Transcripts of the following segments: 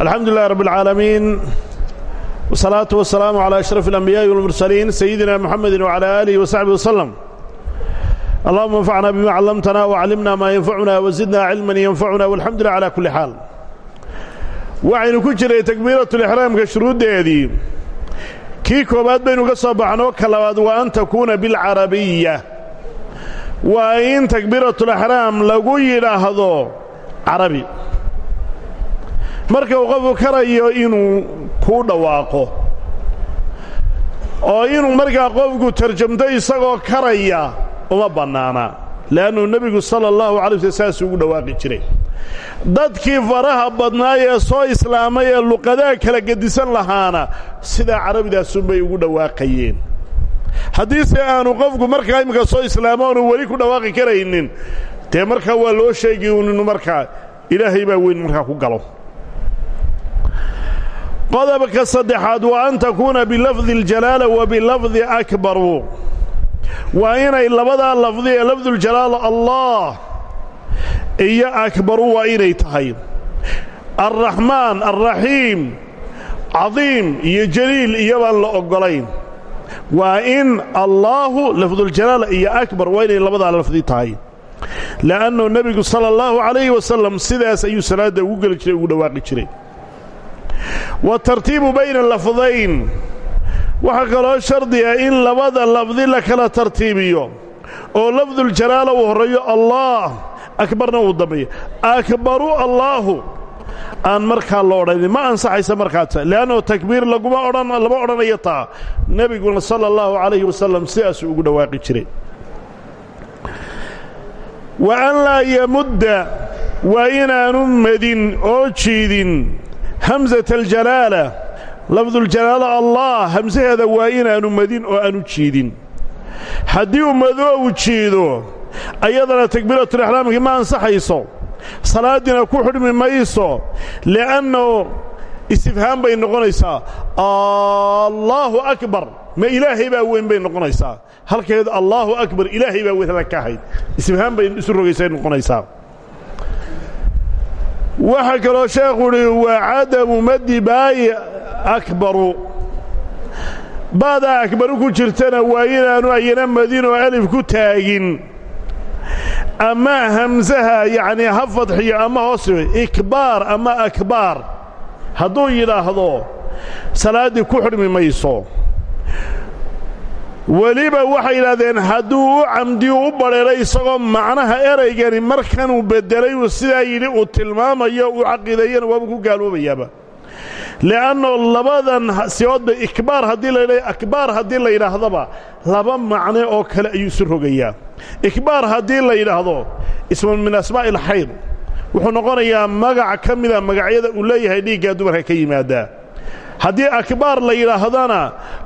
alxamdu lilahi rab اlcaalamiin wsalaatu wasalaamu calaa ashraf اlanbiyaa'i walmursaliin sayidina muxamedi wacalaa aalihi wasaxbihi waslem allahuma anfacna bima callamtana wacallimna maa yanfacuna wasidna cilman yanfacuna walxamdu lillah calaa kulli xaal waxaynu ku jiray takbiiratulixraamka shuruuddeedii. Kii koowaad baynu ka soo baxno ka labaad waa an takuuna bilcarabiya waa in takbiiratulixraam lagu yidhaahdo carabi marka uu qofku karayo inuu kuu dhawaaqo oo inuu markaa qofku tarjamto isagoo karaya uma bannaana le'annuu nebigu sala allahu alay wasl saasuu ugu dhawaaqi jiray. Dadkii faraha badnaa ee soo islaamay ee luqadaha kala gedisan lahaana sidaa carabidaasunbay ugu dhawaaqayeen. Haddiise aanu qofku markaa imminka soo islaamo aanu weli ku dhawaaqi karaynin dee markaa waa loo sheegi un inu markaa ilaahay baa weyn markaa ku galo qodobka saddexaad waa an takuuna bilafdi اljalaala wa bilafdi akbaru waa inay labadaa lafdi ee lafduljalaala allah iyo akbaru waa inay tahay. Alraxmaan alraxiim cadiim iyo jaliil iyobaan la oggolayn. Waa in allaahu lafduljalaala iyo akbar waa inay labadaa lafdi tahay. Le'annu nebigu sala allahu calayhi wasalam sidaas ayuu salaadda ugu geli jiray ugu dhawaaqi jiray watartiibu bayna lafdayn. Waxaa kaloo shardiga in labada lafdi la kala tartiibiyo. Oo lafduljalaala uu horreeyo allah akbarna uu dambeeyo akbaru allaahu aan markaa lo odhanin ma ansaxaysa markaata le'annao takbiir laguma odhan lama odhanayo taa nebiguna sala allahu calayhi wasalam sidaasuu ugu dhawaaqi jiray. Wa an laa yamudda waa inaanu madin oo jiidin hamsata aljalaala lafduljalaala allah hamsaheeda waa inaanu madin oo aanu jiidin. Haddii uu madoow jiido ayadana takbiiratulixraamkii ma ansaxayso salaaddiina ku xidhmi mayso li'anno istifhaam bay noqonaysaa. Allaahu akbar ma ilaahay baa weyn bay noqonaysaa. Halkeedu allaahu akbar ilaahay baa weyn ka ahayd. Istifhaam bay isu rogaysay noqonaysaa waxaa kaloo sheekhu uhi waa cadamu maddi baayi akbaru. Baadaa akbaru ku jirtana waa inaanu ayana madinoo alif ku taagin. Ama hamsaha yacnii ha fadxiyo ama hoos ikbaar ama akbaar hadduu yidhaahdo salaaddii ku xidhmi mayso weliba waxay yidhahdeen hadduu u camdiyu u badheeray isagoo macnaha eraygani markanuu beddelay uu sidaa yidhi uu tilmaamayo uu caqiideeyana waaba ku gaaloobayaaba. Le'annoo labadan siyoodba ikbaar haddii la akbaar haddii la yidhaahdaba laba macne oo kale ayuu isu rogayaa. Ikbaar haddii la yidhaahdo ismun min asmaa'i alxayd wuxuu noqonayaa magac ka mida magacyada uu leeyahay dhiiggaa dumarka ka yimaadaa haddii akbaar la yidhaahdana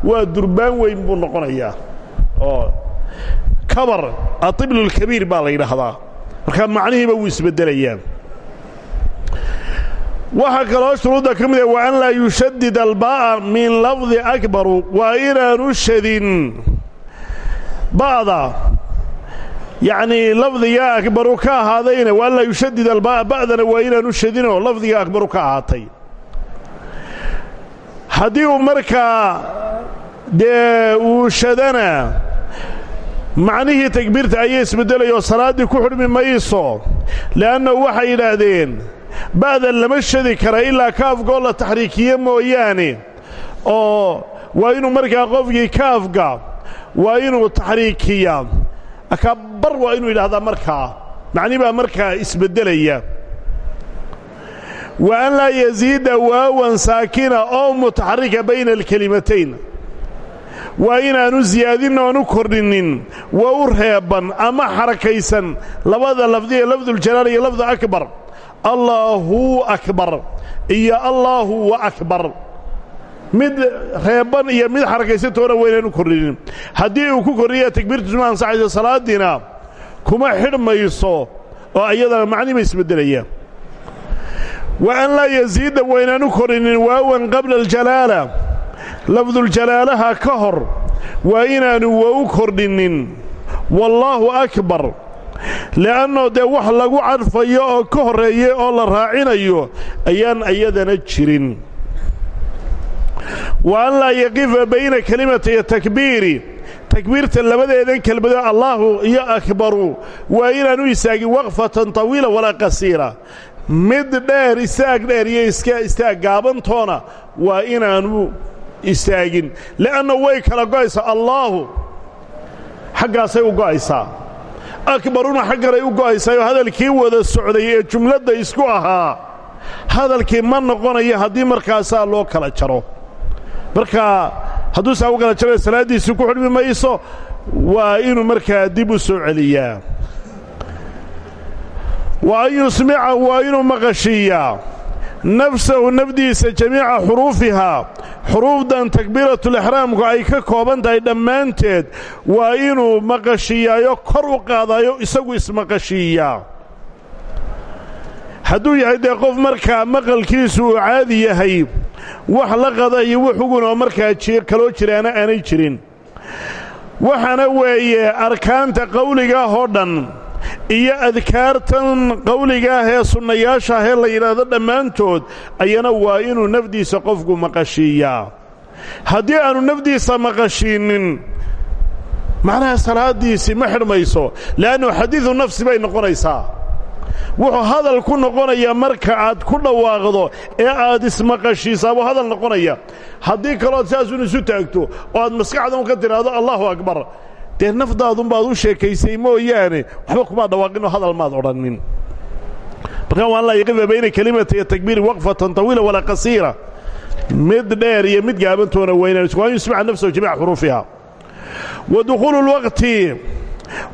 waa durbaan weyn buu noqonayaa. Oo kabar aطiblulkabiir baa la yidhaahdaa. Markaa macnihiiba wuu isbeddelayaa waxaa kaloo shuruudda ka mida waa an laa yushadid albaa'a min lafdi akbaru waa inaanu shadin. Ba'da yacnii lafdiga akbaru ka ahaadayna waa an laa yushadid albaa'a ba'dana waa inaanu shadinoo lafdiga akbaru ka ahaatay haddii uu markaa dee uu shadana macnihii takbiirta ayay isbeddelayoo salaaddii ku xidhmi mayso le'annahu waxay yidhaahdeen ba'dan lama shadi kara ilaa kaafgoo la taxriikiye mooyaane oo waa inuu markaa qofkii kaafga waa inuu taxriikiyaa akabar waa inuu yidhahdaa markaa macni baa markaa isbeddelaya wa an laa yasiida waawan saakina oo mutaxarika bayna alkelimatayn waa inaanu siyaadin oonu kordhinnin waa u reeban ama xarakaysan labada lafdi ee lafduljalaal iyo lafdu akbar. Allaahu akbar iyo allaahu wa akbar. Mid reeban iyo mid xarakaysantoona waa inaanu kordhinnin haddii uu ku kordhiya takbiirtusma ansaxayso salaaddiina kuma xidhmayso oo iyadana macni ba isbeddelaya wa an laa yasiida waynaanu korinin waawan qabla aljalaala. Lafduljalaalaha ka hor waa inaanu wa u kordhinnin wallaahu akbar. Le'annoo dee wax lagu cadfayo oo ka horreeyay oo la raacinayo ayaan ayadana jirin. Wa an laa yaqifa bayna kelimatay takbiiri. Takbiirta labadeedan kelmado allaahu iyo akbaru. Waa inaanu istaagin waqfatan tawiila walaa qasiira mid dheer istaag dheer iyo iska istaag gaabantoona waa inaanu istaagin. Le'anna way kala go'aysaa. Allaahu xaggaasay u go'aysaa. Akbaruna xagganay u go'aysaayoo hadalkii wada socday ee jumladda isku ahaa hadalkii ma noqonayo haddii markaasaa loo kala jaro. Markaa hadduu saa u kala jaro salaaddiisii ku xidhmi mayso waa inuu markaa dib u soo celiyaa wa an yusmica waa inuu maqashiiyaa nafsahu nafdiisa jamiica xuruufihaa xuruufdan takbiiratulixraamku ay ka kooban tahay dhammaanteed. Waa inuu maqashiiyaayo kor u qaadayo isagu ismaqashiiyaa hadduu yahay dee qof markaa maqalkiisu uu caadi yahay wax la qada iyo wuxugun oo markaa kaloo jiraana aanay jirin. Waxaana weeye arkaanta qawligaah oo dhan iyo adkaartan qawligaah ee sunnayaashaah ee la yidhaahdo dhammaantood ayana waa inuu nafdiisa qofku maqashiiyaa haddii aanu nafdiisa maqashiinnin macnaha salaaddiisii ma xidhmayso le'annu xadiidu nafsi bay noqonaysaa. Wuxuu hadal ku noqonayaa marka aad ku dhawaaqdo ee aad ismaqashiisaa buu hadal noqonaya. Haddii kalood saasun isu taagto oo aad maskaxdan ka tidhaahdo allaahu akbar dee nafdaadunbaad u sheekaysay mooyaane waxba kumaad dhawaaqinoo hadal maad odhannin. Markaa waan laa yaqifa bayna kelimata iyo takbiiri waqfatan tawiila walaa qasiira. Mid dheer iyo mid gaabantoona waynaan waan yusmaca nafsahu jamiica xuruufiha. Wa dukhuulu lwaqti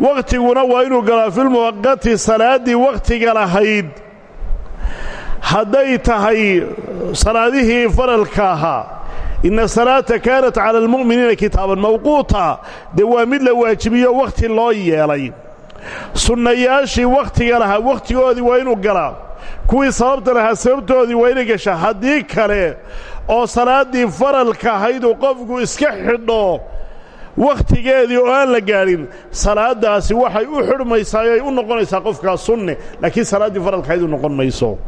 wakhtiguna waa inuu galaa filmuwaqati salaaddii wakhtiga lahayd. Hadday tahay salaadihii faralka ahaa inna salaata kaanat cala almu'miniina kitaaban mawquuta dee waa mid la waajibiyo wakhti loo yeelay sunnayaashii wakhtiga lahaa wakhtigoodii waa inuu galaa kuwii sababta lahaa sababtoodii waa inay gashaa haddii kale oo salaaddii faralka ahayd uu qofku iska xidho wakhtigeedii oo aan la gaadhin salaaddaasi waxay u xidhmaysaa ay u noqonaysaa qofkaa sunne laakiin salaaddii faralkahayd u noqon mayso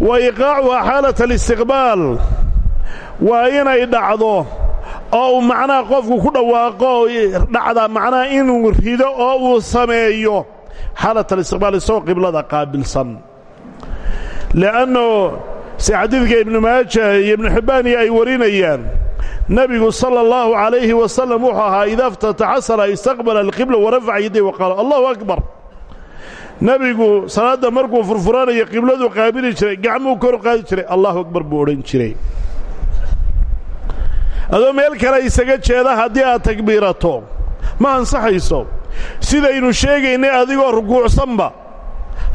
wa iqaacuhaa xaalat alistiqbaal. Waa inay dhacdo oo uu macnaha qofku ku dhawaaqo dhacda macnaha inuu rido oo uu sameeyo. Xaalat alistiqbaal isagoo qiblada qaabilsan. Le'anno si xadiidka ibnu maaja iyo ibnu xibbaaniyo ay warinayaan nebigu sala allahu calayhi wasalam wuxuu ahaa idaa iftataxa sala istaqbala alqibla warafaca yaday wa qaala allahu akbar nebigu salaadda markuu furfuranayo qibladuu qaabili jiray gacmuu kor qaadi jiray. Allahu akbar buu odhan jiray. Adoo meel kale isaga jeeda haddii aad takbiirato ma ansaxayso. Sidaynu sheegaynay adigoo rukuucsanba.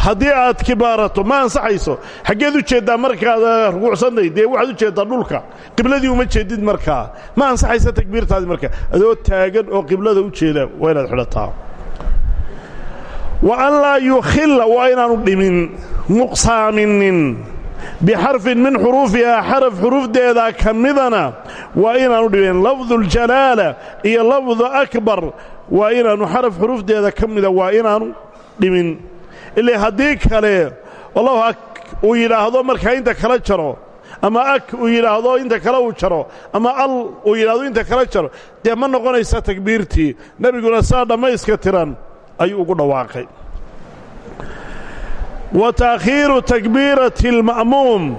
Haddii aad kibaarato ma ansaxayso. Xaggeed u jeeddaa markaad rukuucsantahy dee waxaad u jeeddaa dhulka. Qibladii uma jeedid markaa. Ma ansaxaysa takbiirtaadi markaa. Adoo taagan oo qiblada u jeeda waa inaad xidhataa wa an laa yukhilla waa inaanu dhimin nuqsaaminin bixarfin min xuruufihaa xaraf xuruufdeeda ka midana waa inaanu dhimin lafduuljalaala iyo lafdu akbar waa inaanu xaraf xuruufdeeda ka mida waa inaanu dhimin. Ilaa haddii kale allahu ak uu yidhaahdo markaa inta kala jaro ama ak uu yidhaahdo inta kale uu jaro ama al uu yidhaahdo inta kala jaro dee ma noqonaysa takbiirtii? Nebiguna saa dhammayska tiran ayuu ugu dhawaaqay. Wa taakhiiru takbiirati alma'muum.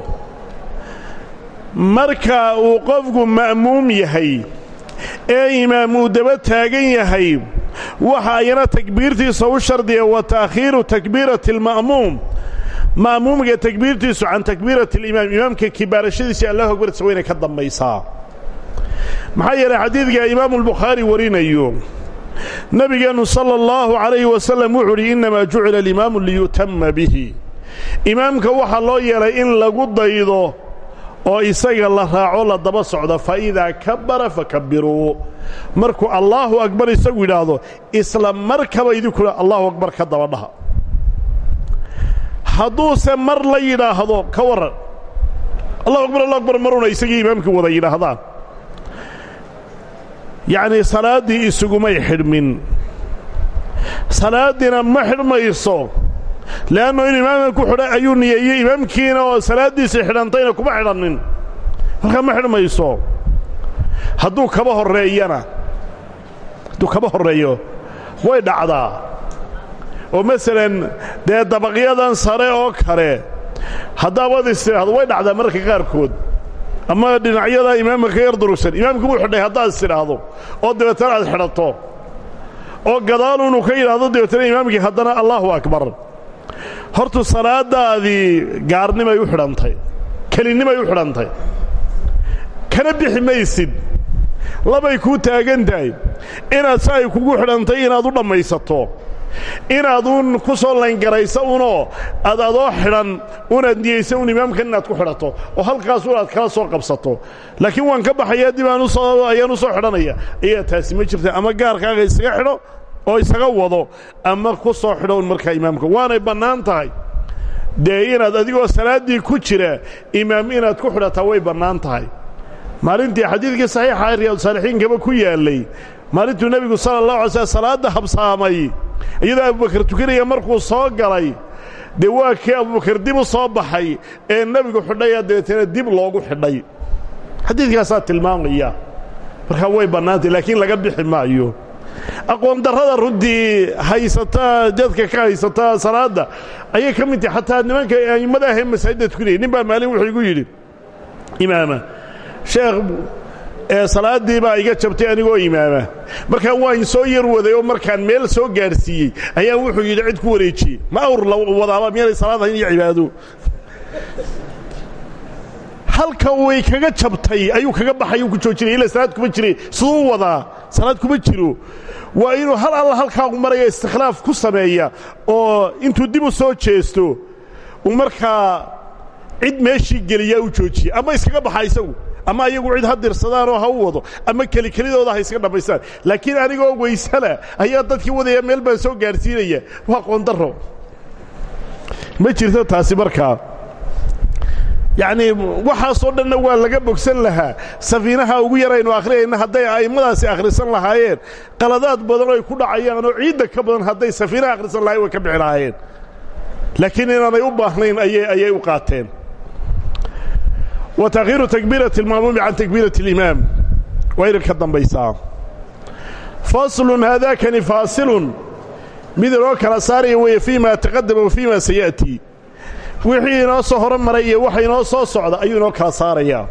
Marka uu qofku ma'muum yahay ee imaam uu daba taagan yahay waxa ayana takbiirtiisa u shardiya wa taakhiiru takbiirati alma'muum. Ma'muumka takbiirtiisu can takbiirati alimaam imaamka kibaarashadiisii allahu akbartiisa waa inay ka dambaysaa. Maxaa yeelay xadiidka imaamu albukhaari warinayo nebigeennu sala allahu calayhi wasalam wuxuu udhi innamaa jucila alimaamu liyu'tama bihi. Imaamka waxaa loo yeelay in lagu daydo oo isaga la raaco la daba socdo fa idaa kabbara fakabbiruu. Markuu allaahu akbar isagu yidhaahdo isla markaba idinkuna allahu akbar ka daba dhaha. Hadduuse mar la yidhaahdo ka warran. Allahu akbar allahu akbar maruna isagii imaamkii wada yidhaahdaan yacnii salaaddii isugumay xidhmin. Salaadiina ma xidhmayso. Le'anno in imaamka ku xidha ayuu niyeeyey imaamkiina oo salaaddiisii xidhantayna kuma xidhannin. Markaa ma xidhmayso. Hadduu kaba horreeyana hadduu kaba horreeyo way dhacdaa. Oo masalan dee dabaqyadan sare oo kale haddaabad istidhaahdo way dhacdaa mararka qaarkood ama dhinacyada imaamka ka yar durugsan imaamka buu xidhay haddaad istidhaahdo oo dabeetana aad xidhato oo gadaaluunu ka yidhaahdo dabeetana imaamkii haddana allaahu akbar. Hortu salaadaadii gaarnimay u xidhantay kelinnimay u xidhantay. Kana bixi maysid. Labay kuu taagan tahay. Inaad si ay kugu xidhantay inaad u dhammaysato inaad uun ku soo layngarayso unoo aad adoo xidhan unaad niyeysa un imaamkan inaad ku xidhato oo halkaas unaad kala soo qabsato. Laakiin waan ka baxayaa dib aan u soo ayaan u soo xidhanaya. Ayaa taasi ma jirta ama gaarkaaga isaga xidho oo isaga wado ama ku soo xidho un imaamka. Waanay bannaan tahay. Dee inaad adigoo salaaddii ku jira imaam inaad ku xidhataa way bannaan tahay. Maalintii xadiidkii saxiixa ee riyaadusaalixiinkaba ku yaallay. Maalintuu nebigu sala allah alay slam salaadda habsaamay iyadoo abubakar tukanaya markuu soo galay dee waa kii abubakar dib u soo baxay ee nebigu xidhaya dabeetana dib loogu xidhay. Xadiidkaasaa tilmaamaya. Markaa way bannaantay laakiin laga bixi maayo. Aqoondarrada runtii haysataa dadka ka haysataa salaadda ayay ka mid tahay. Xataa nimanka a'immada ahee masaajidda tukanayay nin baa maalin wuxuu igu yidhi imaama sheekh ee salaaddii baa iga jabtay anigoo imaama. Markaa waan soo yar waday oo markaan meel soo gaadhsiiyey ayaa wuxuu yidhi cid ku wareejiyey ma awr la wadaaba miyaanay salaad ahayn iyo cibaado. Halka way kaga jabtay ayuu kaga baxay ku joojinaya ila salaad kuma jire siduu u wadaa salaad kuma jiro. Waa inuu hal alla halkaagu maraya istikhlaaf ku sameeya oo intuu dib u soo jeesto uu markaa cid meeshii geliyaa u joojiya ama iskaga baxa isagu ama ayagu cid ha dirsadaanoo ha u wado ama kelikelidooda ha iskaga dhammaystaan laakiin anigoo waysala ayaa dadkii wadaya meel baan soo gaadhsiinaya waa qoondaro ma jirto taasi markaa yacnii waxaasoo dhanna waa laga bogsan lahaa. Safiinaha ugu yaraynu akhriyayna hadday a'immadaasi akhrisan lahaayeen. Qaladaad badan ay ku dhacayaan oo ciidda ka badan hadday safiinaha akhrisan lahayen way ka bixi lahaayeen. Laakiin inaanay u baahnayn ayay u qaateen wa takhiiru takbiirati alma'muumi can takbiirati alimaam. Waa inay ka dambaysaa. Faslun haadaakani faasilun. Mid inoo kala saaraya weeye fii ma taqadama wa fii ma saya'tii wixii inoo soo horo maray iyo waxa inoo soo socda ayuu inoo kala saarayaa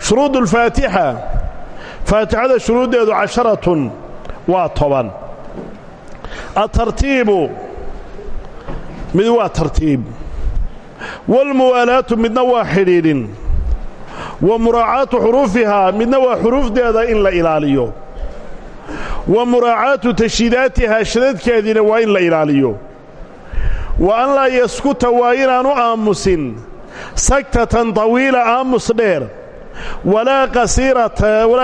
shuruudu alfaatixa faatixada shuruuddeedu casharatun waa toban. Atartiibu mid waa tartiib waalmuwaalaatu midna waa xidhiidhin wa muraacaatu xuruufihaa midna waa xuruufdeeda in la ilaaliyo wa muraacaatu tashiidaatihaa shadadkeediina waa in la ilaaliyo wa an laa yaskuta waa inaanu aamusin saktatan tawiila aamus dheer walaa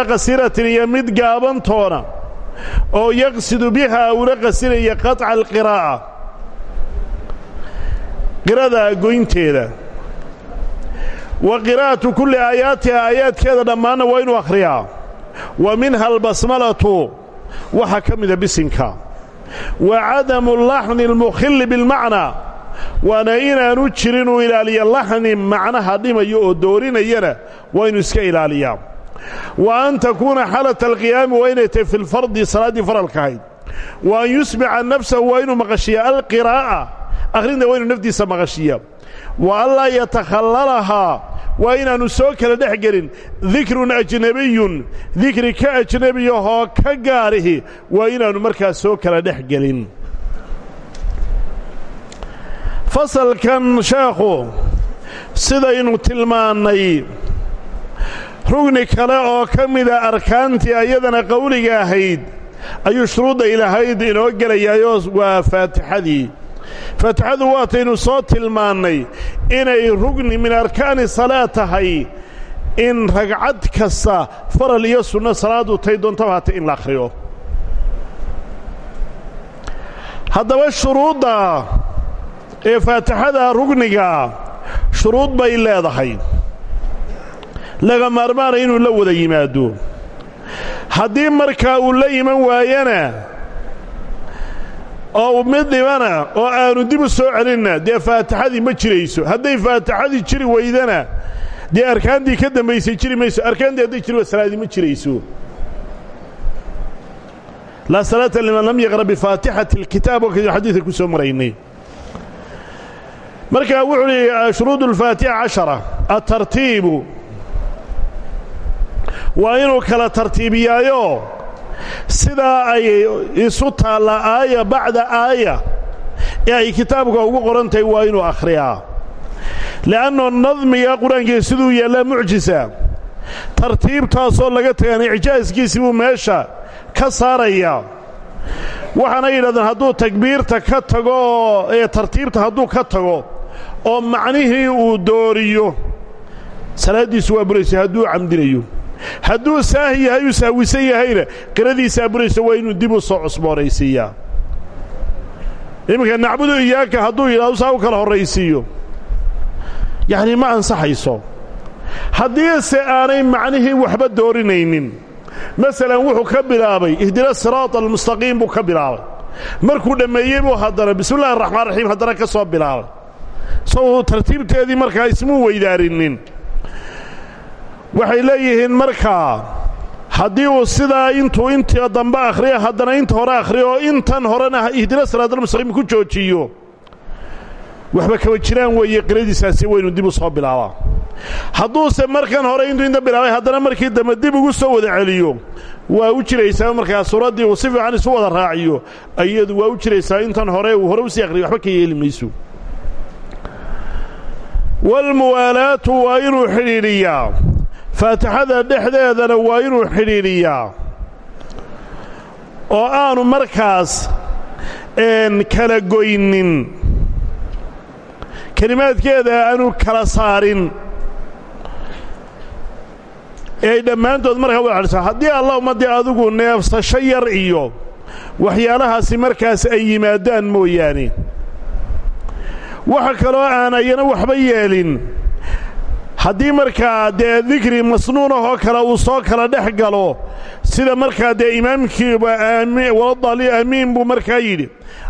qasiiratin iyo mid gaabantoona oo yaqsidu bihaa ula qasinaya qaطca alqiraa'a qirada goynteeda. Wa qiraa'atu kulli aayaatiha aayaadkeeda dhammaanna waa inuu akhriyaa. Wa minha albasmalatu waxaa ka mida bisinka. Wa cadamu laxni almukhilli bilmacnaa waana inaanu jirin uu ilaaliya laxni macnaha dhimayo oo doorinayana waa inuu iska ilaaliyaa wa an takuuna xaalata alqiyaami waa inay tahay fi lfardi salaaddii faralka ahayd. Wa an yusmica nafsahu waa inuu maqashiya alqiraa'a akhrinta waa inuu naftiisa maqashiya. Wa an laa yatakhallalahaa waa inaannu soo kala dhex gelin. Dikrun ajnabiyun dikri ka ajnabiyahoo ka gaarihi waa inaannu markaas soo kala dhex gelin. Fasalkan sheekhu sidaynu tilmaannay rugni kale oo ka mida arkaantii ayadana qowliga ahayd ayuu shuruudda ilahayd inoo gelayaayoo waa faatixadii faatixadu waataynu soo tilmaannay inay rugni min arkaani salaa tahay in ragcad kasta faral iyo sunno salaadu tay doontaba hatay in la akhriyo. Haddaba shuruudda ee faatixada rugniga shuruud bay leedahay. Laga maarmaana inuu la wada yimaado. Haddii markaa uu la iman waayana oo mid dhibana oo aanu dib u soo celinna dee faatixadii ma jirayso. Hadday faatixadii jiri weydana dee arkaantii ka dambaysay jiri mayso arkaantii hadday jiri salaadii ma jirayso. Laa salaata liman lam yaqra bifaatixati اlkitaab oo kaynu xadiidka ku soo maraynay. Markaa wuxuu hi shuruud اlfaatixa cashara atartiibu waa inuu kala tartiibiyaayo sidaa ay isu taalla aaya bacda aaya ee ay kitaabka ugu qoran tahay waa inuu akhriyaa. Le'annoo nadmiga qur'aankiisa siduu yaallaa mucjisa tartiibtaasoo laga tagaan icjaaskiisii buu meesha ka saarayaa waxaana yidhahdeen hadduu takbiirta ka tago oo ee tartiibta hadduu ka tago oo macnihii uu dooriyo salaaddiisu waa buraysa hadduu camdinayo hadduu saahi yahay uu sahwisan yahayna. Qiradiisaa buraysa waa inuu dib u soo cusboonaysiiyaa iminka nacbudu iyaaka hadduu yidhahdo saa u kala horraysiiyo. Yacnii ma ansaxayso. Haddiise aanay macnihii waxba doorinaynin masalan wuxuu ka bilaabay ihdina siraata almustaqiim buu ka bilaabay. Markuu dhammeeyey buu haddana bismi illahi araxmaan raxiim haddana ka soo bilaabay. Soo tartiibteedii markaa ismuu weydaarinin waxay leeyihiin markaa haddii uu sidaa intuu inta dambe akhriya haddana inta hore akhriyo intan horena ihdina siraatalmustaqiim ku joojiyo waxba kaba jiraan weeye qiradiisaasi waynu dib u soo bilaabaa. Hadduuse markan hore intuu inta bilaabay haddana markii dambe dib ugu soo wada celiyo waa u jiraysaa markaa suuraddii uu si fiican isu wada raaciyo iyadu waa u jiraysaa intan hore uu hore u sii akhriyo waxba ka yeeli mayso. Walmuwaalaatu waa inuu faatixada dhexdeedana waa inuu xidhiidhiyaa. Oo aanu markaas kala goynin. Kelimaadkeeda aanu kala saarin. Ee dhammaantood markaa wada xadhisa haddii allahuma dee adigu neefsasho yar iyo waxyaalahaasi markaas ay yimaadaan mooyaane waxa kaloo aan ayana waxba yeelin haddii markaa dee dikri masnuunahoo kale uu soo kala dhex galo sida markaa dee imaamkiiba waladali aamiin buu markaa yidhi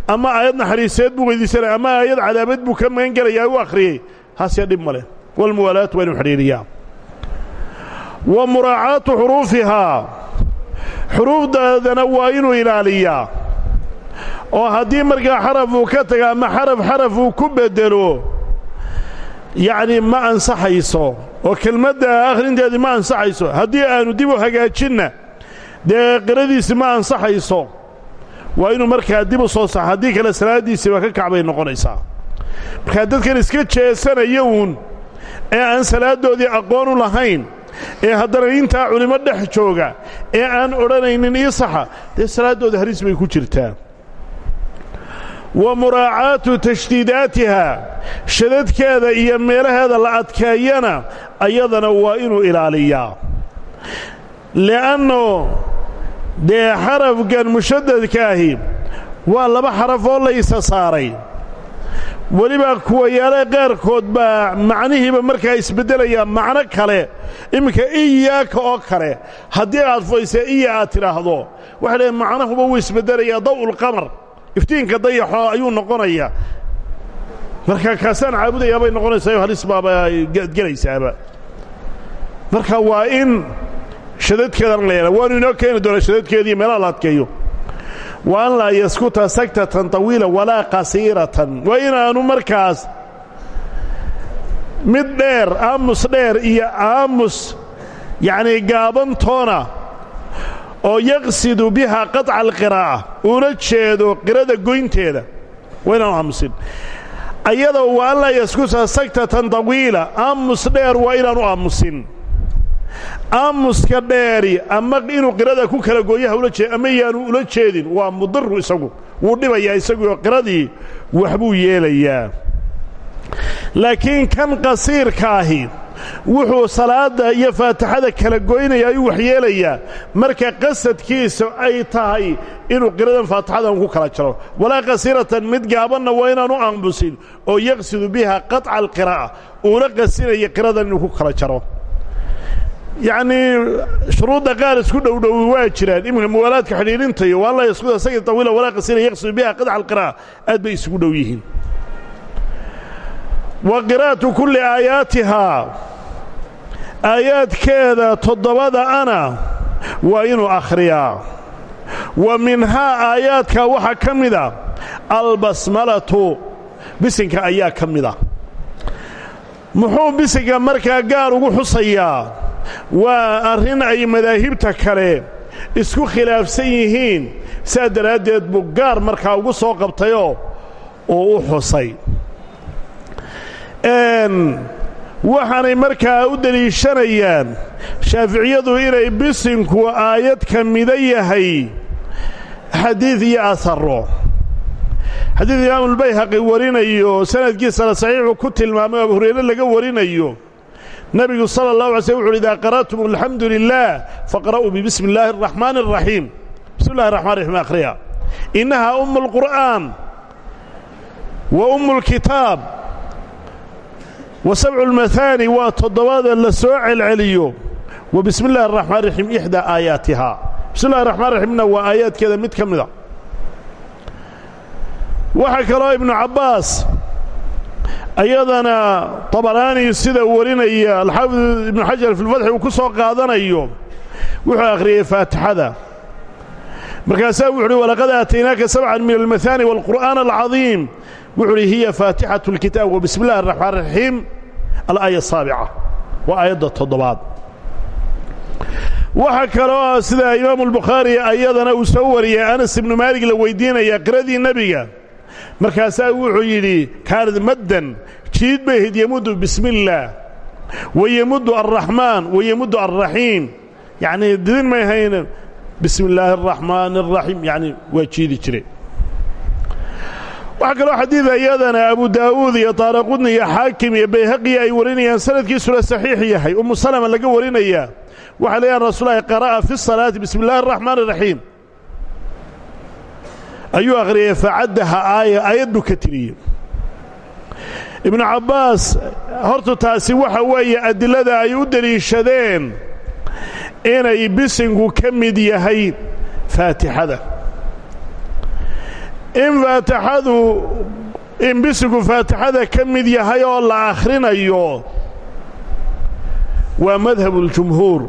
ama aayad naxariiseed buu weydiisanaya ama aayad cadaabad buu ka magan gelayaa u akhriyey haasee dhib ma leh. Walmuwaalaatu waa inu xidhiidhiyaa. Wa muraacaatu xuruufihaa. Xuruufdaadana waa inuu ilaaliyaa. Oo haddii markaa xaraf uu ka taga ama xaraf xaraf uu ku beddelo yacni ma ansaxayso oo kelmadda akhrinteedii ma ansaxayso haddii aanu dib u hagaajinna dee qiradiisi ma ansaxayso waa inuu markaa dib u soo saxo haddii kale salaaddiisiiba ka kacbay noqonaysaa. Markaa dadkan iska jeesanaya uun ee aan salaaddoodii aqoon u lahayn ee haddana intaa culimmo dhex jooga ee aan odhanaynin ii saxa dee salaaddooda haris bay ku jirtaa. Wa muraacaatu tashdiidaatiha shadadkeeda iyo meelaheeda la adkeeyana ayadana waa inuu ilaaliyaa. Li'anno dee xarafkan mushadadkaahi waa laba xaraf oo la saaray. Weliba kuwayaale qaarkood baa macnihiiba markaa isbeddelaya macno kale iminka iyaaka oo kale. Haddii aad foyse iya aad tidhaahdo waxay leeyn macnahuba wuu isbeddelayaa daw'ulqamar iftiinka dayaxoo ayuu noqonayaa marka kaasaan caabudayaa bay noqonaysaa halis baaba gelaysaaba. Marka waa in shadadkeedana la yeela waanu inoo keeni doonaa shadadkeediiyo meelaha la adkeeyo. Wa an laa yaskuta saktatan طawiila walaa qasiiratan. Inaanu markaas mid dheer aamus dheer iyo aamus yacnii gaabantoona oo yaqsidu biha qaطca alqiraa'a jeedo qirada goynteeda. Waa inaanu aamusin ayadoo wa an laa yaskuta saktatan طawiila aamus dheer waa inaanu aamusin. Aamuska dheeri ama inuu qirada ku kala gooyaha ula jeed ama yaanu ula jeedin waa mudiru isagu. Wuu dhibayaa isaguoo qiradii waxbuu yeelayaa. Laakiin kan qasiirkaahi wuxuu salaadda iyo faatixada kala goynaya ayuu wax yeelayaa. Marka qasadkiisa ay tahay inuu qiradan faatixadan ku kala jaro. Walaa qasiiratan mid gaabanna waa inaanu aamusin oo yaqsidu biha qaطca alqiraa'a uula qasinaya qiradan inuu ku kala jaro. Yacnii shuruudda qaar isku dhowdhowi waa jiraan. Iminka muwaalaadka xidhiidhintayo waa la yasquda sagir tawiila walaa qasira yaqsidu biha qadca alqira'a aad bay isugu dhow yihiin wa qiraa'atu kulli aayaatihaa aayaadkeeda toddobada ana waa inuu akhriyaa. Wa minhaa aayaadka waxaa ka mida albasmalatu bisinka ayaa ka mida muxuu bisinka markaa gaar ugu xusayaa? Waa arrin ay madaahibta kale isku khilaafsan yihiin saa daraaddeed buu gaar markaa ugu soo qabtayoo uu u xusay waxaanay markaa u deliishanayaan shaaficiyadu inay bisinku aayad ka mida yahay xadiid iyo asaro xadiid imaamulbayhaqi warinayo sanadkiisana saxiixu ku tilmaamay abu hurayre laga warinayo nebigu sala اllahu alay slm wuxu uhi idaa qara'tum alxamdu lilah faqra'uu bibismi اllaahi الraxmaani الraxiim bismi اllahi الraxman raxiim akhriya innahaa umu اlqur'aan wa umu اlkitaab wa sabcu lmathaani waa toddobaadee la soo celceliyo. Wa bismi illahi araxmaan raxiim ixdaa aayaatihaa bismi illahi raxmaan raxiimna waa aayaadkeeda mid ka mida waxaa kaloo ibnu cabbaas ayadana tabaraani sida warinaya alxaafid ibnu xajar filfatxi uu ku soo qaadanayo wuxuu akhriyey faatixada. Markaasaa wuxu uhi walaqad aataynaaka sabcan min almathaani waalqur'aan alcadiim wuxu uhi hiya faatixaة اlkitaab wa bismi اllahi الraxmaan raxiim alaaya asaabica waa aayadda toddobaad waxaa kaloo sida imaamu albukhaari ayadana uu soo wariyey anas ibnu maalig la weydiinaya qiradii nebiga markaasaa wuxuu yidhi kaanad maddan jiid bay ahayd yemuddu bismi illaah wayemuddu alraxmaan wayemuddu alraxiim yacnii didin may ahayn bismi illaahi araxmaani araxiim yacni waa jiidi jiray waxaa kaloo xadiid ayadana abu daa'uud iyo taaraqudni iyo xaakim iyo bayhaqiya ay warinayaan sanadkiisuna saxiix yahay. Umu salama laga warinayaa waxay leeyahan rasuulahi qara'a fi salaati bismi illahi araxmaan araxiim ayuu akhriyey facaddaha aaya aayad buu ka hortu taasi waxa weeye adilada ay u deliishadeen inay bisinku ka yahay faatixada in faatixadu in bisinku faatixada ka mid yahay oo la akhrinayo waa madhabu اljumhuur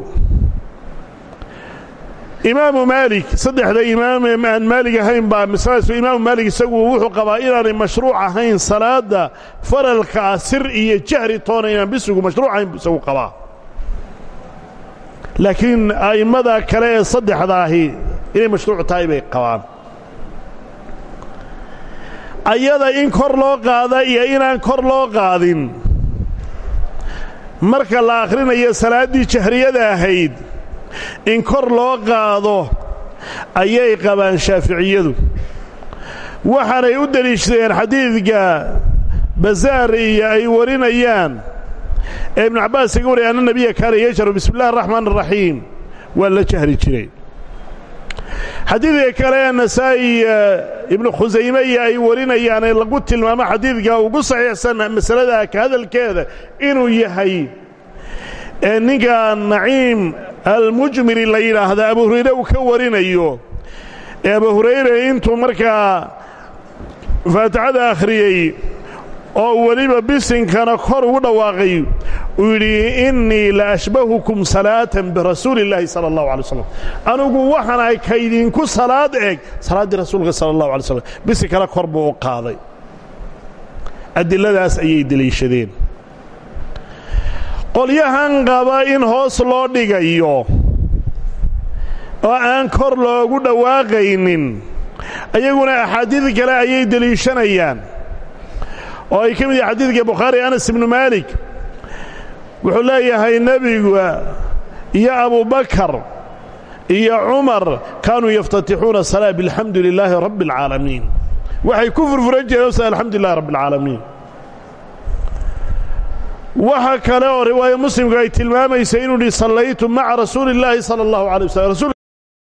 imaamu maalik saddexda imaam ee aan maalig ahayn baa masaladaas imaamu maalik isagu wuxuu qabaa inaanay mashruuc ahayn salaadda faralka ah sir iyo jahri toona inaan bisigu mashruuc ahayn buu isagu qabaa. Laakiin a'immada kale ee saddexdaahi inay mashruuc tahay bay qabaan ayada in kor loo qaada iyo inaan kor loo qaadin. Marka la akhrinayo salaaddii jahriyada ahayd in kor loo qaado ayay qabaan shaaficiyadu. Waxaanay u deliishadeen xadiidka basaar iyo ay warinayaan. Ee ibnu cabbaas iga waraya anna nebiya kaana yajharu bismi illahi araxmaan araxiim waa la jahri jiray xadiidka kale ee nasaa'i ibnu khusayme iyo ay lagu tilmaamo xadiidka ugu saxiixsan masalada ka hadalkeeda inuu yahay ninka naciim almujmiri la yidhaahda abu hurayre uu ka warinayo. Abu hurayre intuu markaa faatixada akhriyey oo weliba bisinkana kor ugu dhawaaqay uu yidhi innii la ashbahukum salaatan birasuuli illaahi sala allahu alay slam anugu waxaanahay kaydinku salaad eg salaaddii rasuulka sala allahu alay slam bisinkana kor buu u qaaday. Adiladaas ayay deliishadeen. Qolyahan qaba in hoos loo dhigayo oo aan kor loogu dhawaaqaynin ayaguna axaadiid kale ayay deliishanayaan oo ay ka mid yahay xadiidka bukhaari anas ibnu maalik wuxuu leeyahay nebiga iyo abubakar iyo cumar kaanuu yaftatixuuna salaa bilxamdu lilaahi rabbi اlcaalamiin waxay ku furfuran jireen s alxamdu lilahi rabbi اlcaalamiin waxa kale oo riwaaya muslimku ay tilmaamaysa inuu hi sallaytu maca rasuuli اllaahi salى اllahu alay waslm rasulka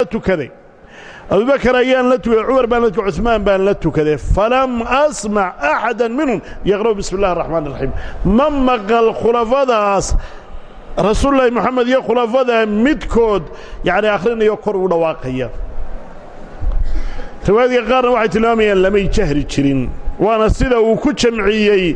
la tukaday abubakar ayaan la tukaday cumar baan la tukaday cuثmaan baan la tukaday falam asmac axada minhum yaqra'u bismi اllahi الraxmaan الraxiim ma maqal khulafadaas rasuululahi moxamed iyo khulafada midkood yacni akhrinayo kor u dhawaaqaya riwaayadka qaarna waxay tilmaamayaan lamay jahri jirin waana sida uu ku jamciyey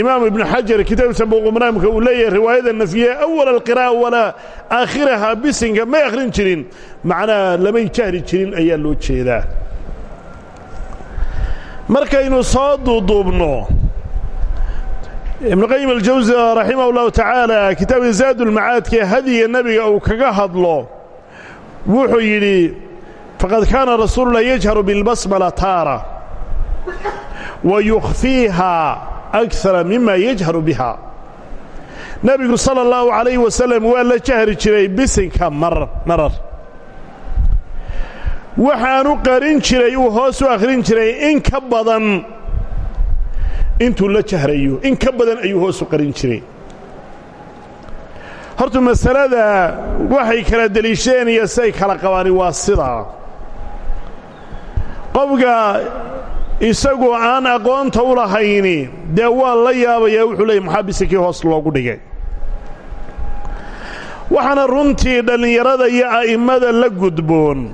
imaam ibnu xajar kitaabkiisa buuqumraamka uu leeyahay riwaayada nafiye awal alqiraa'a walaa aakhiraha bisinka may akhrin jirin. Macnaha lamay jahri jirin ayaa loo jeedaa. Markaynu soo duuduubno ibnu qayim aljawsi raximah ullahu tacaala kitaabka zaadulmacaadkaee hadiga nebiga uu kaga hadlo wuxuu yidhi faqad kaana rasuululah yajharu bilbasmala taara wa yukhfiiha akara mima yajharu biha nebigu sala allahu calayhi wasalam waa la jahri jiray bisinka mar marar waxaanu qarin jiray uu hoos u akhrin jiray in ka badan intuu la jahrayo in ka badan ayuu hoos u qarin jiray horta masalada waxay kala deliisheen iyo siay kala qabaani waa sidaa qofka isagu aan aqoonta u lahayni dee waa la yaabayaa wuxuu leeyay maxaa bisikii hoos loogu dhigay? Waxaana runtii dhallinyarada iyo a'immada la gudboon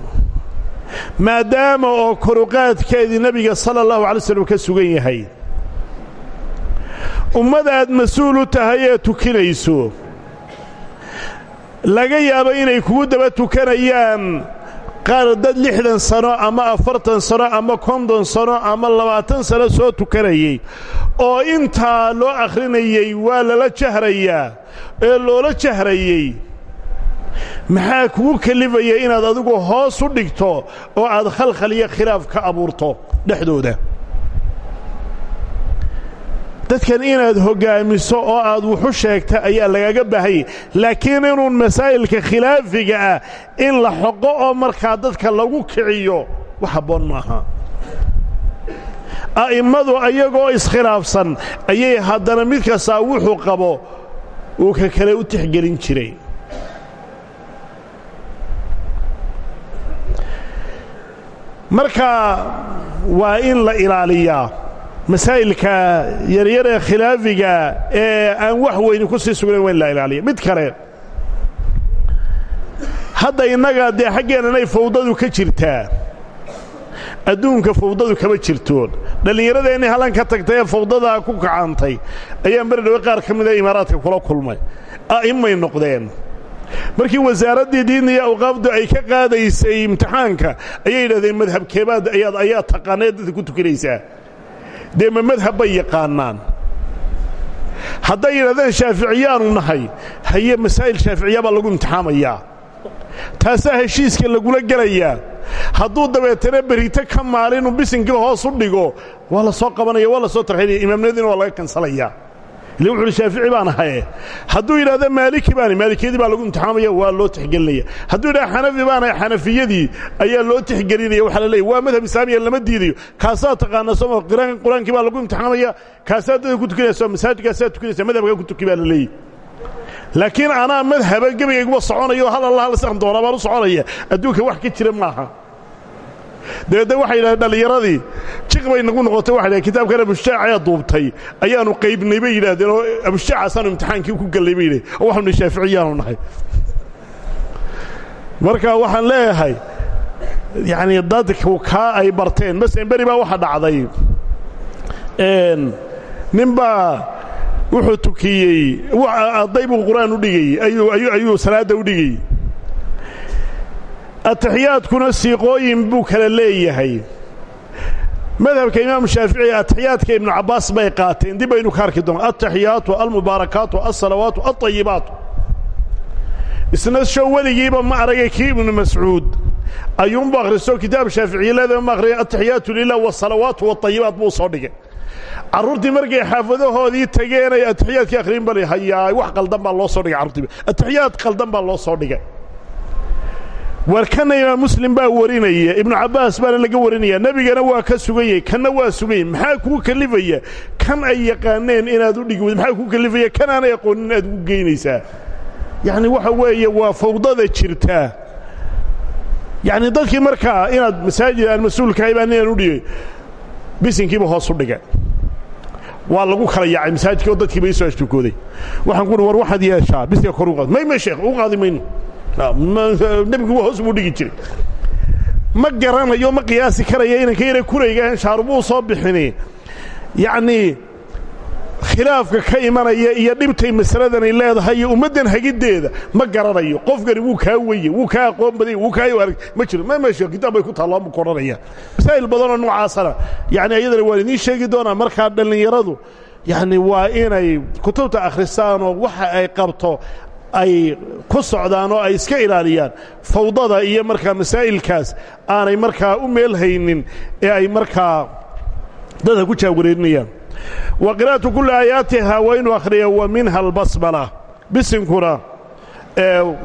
maadaama oo koruqaadkeedii nebiga sala allahu alay slam ka sugan yahay. Ummadaad mas'uul u tahay ee tukinayso laga yaabo inay kugu daba tukanayaan qaar dad lixdan sano ama afartan sano ama konton sano ama labaatan sano soo tukanayey oo intaa loo akhrinayey waa lala jahrayaa ee loola jahrayey. Maxaa kugu kelifaya inaad adigu hoos u dhigto oo aad khalkhal iyo khilaaf ka abuurto dhexdooda dadkan inaad hoggaamiso oo aad wuxu sheegta ayaa lagaga baahayay laakiin inuun masaa'ilka khilaafiga ah in la xoqo oo markaa dadka lagu kiciyo wax habboon maaha. A'immadu ayagoo iskhilaafsan ayay haddana mid kastaa wuxuu qabo uu ka kale u tixgelin jiray. Marka waa in la ilaaliyaa masaa'ilka yaryar ee khilaafiga ee aan wax weyni ku sii sugnayn waa in la ilaaliya. Mid kale hadda innaga dee xaggeenanay fawdadu ka jirtaa adduunka fawdadu kama jirtoon. Dhallinyaradeenni hallan ka tagtay ee fawdadaa ku kacantay ayaan beri dhawe qaar ka mida imaaraadka kula kulmay. A'immay noqdeen. Markii wasaaraddii diinna iyo awqaafdu ay ka qaadaysay imtixaanka ayay yidhahdeen madhabkeebaad ayaad ayaa taqaanaed dadka ku tukanaysaa dee ma madhab bay yaqaanaan. Hadday yidhahdeen shaaficiyaanu nahay haye masaa'il shaaficiya baa lagu imtixaamayaa. Taasaa heshiiska lagula gelayaa. Hadduu dabeetana berito ka maalinu bisinkii hoos u dhigo waa la soo qabanaya waa la soo tarxinaya imaamnimadiina waa laga kansalayaa ille wuxu uhi shaafici baan ahaye hadduu yidhahdo maaliki baana maalikiyadii baa lagu imtixaamaya waa loo tixgelinaya hadduu yidhahdo xanafi baan ahay xanafiyadii ayaa loo tixgelinaya waxaa la leeya waa madhab islaamiya lama diidayo. Kaasaa taqaana sooma qur'aankii baa lagu imtixaamaya. Kaasaa dadka ku tukanaysa masaajidkaasaa tukanaysa madhabkaa ku tuki baa la leeyahy laakiin anaa madhaba gebigayguba soconayo hal alla hal san doonaa baan u soconaya adduunka wax ka jira maaha dabeedna waxay yidhahdeen dhallinyaradii jiq bay nagu noqotay waxay dhahen kitaabkan abushaac ayaa duubtay. Ayaanu qaybnay bay yidhahdeen oo abushaacasaanu imtixaankii ku gallay bay yidhahen oo waxanu shaaficiyaanu nahay. Marka waxaan leeyahay yacnii dadku kaa ay barteen masalan beri baa waxa dhacday. Ninbaa wuxuu tukiyey arday buu qur'aan u dhigayey ayuu salaadda u dhigayey ataxiyaadkuna siiqooyin buu kala leeyahay. Madhabka imaam shaafici ataxiyaadka ibnu cabbaas bay qaateen. Dib baynu ka arki doona altaxiyaatu almubaarakaatu alsalawaatu alطayibaatu isna show weligiiba ma aragay kii ibnu mascuud. Ayuunbu akhristo kitaab shaaficiyaleeda ma akhriya ataxiyaatu lilah wasalawaatu waطayibaat buu soo dhigay. Carruurtii markay xaafadahoodii tageen ay atixiyaadkii akhriin bal hayaa wax qaldan baa loo soo dhigay carruurtii. Atixiyaad qaldan baa loo soo dhigay war kanna imaam muslim baa warinaya ibnu cabbaas baana laga warinaya nebigana waa ka suganyay kanna waa suganyay maxaa kuu kelifaya kan ay yaqaaneen inaad u dhigi maxaa kuu kelifaya kan aanay aqoonin inaad ugu geynaysaa. Yacni waxa weeye waa fawdada jirtaa yacni dadkii markaa inaad masaajid aan mas'uulkahay baan inaan u dhigay bisinkiiba hoos u dhiga. Waa lagu kala yaacay masaajidkii oo dadkiiba isoo ashtukooday waxaan ku uhi war waxaad yeeshaa? Biska kor u qaad. May may sheekh u qaadi mayno nebigu waa hoos buu dhigi jiray. Ma garanayo ma qiyaasi karaya inanka yara kurayga shaarubuu soo bixini. Yacnii khilaafka ka imanaya iyo dhibtay masaladanay leedahay iyo ummaddan hagiddeeda ma garanayo. Qofkani wuu kaa weye wuu kaa aqoon badanya wuu kaa arag. Ma jiro ma meesha kitaab bay ku taallaa buu koranaya masaa'il badanoo noocaasana yacni ayadana waan idiin sheegi doonaa markaa dhallinyaradu yacni waa inay kutubta akhristaanoo waxa ay qabto ay ku socdaan oo ay iska ilaaliyaan fawdada iyo markaa masaa'ilkaas aanay markaa u meel haynin ee ay markaa dadka ku jaawaraerinayaan wa qira'atu kulli aayaatiha waa inuu akhriya wa minha albasmala bisinkuna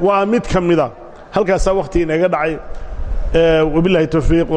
waa mid ka mida halkaasaa wakhti inaga dhacay. Wabilahi towfiiq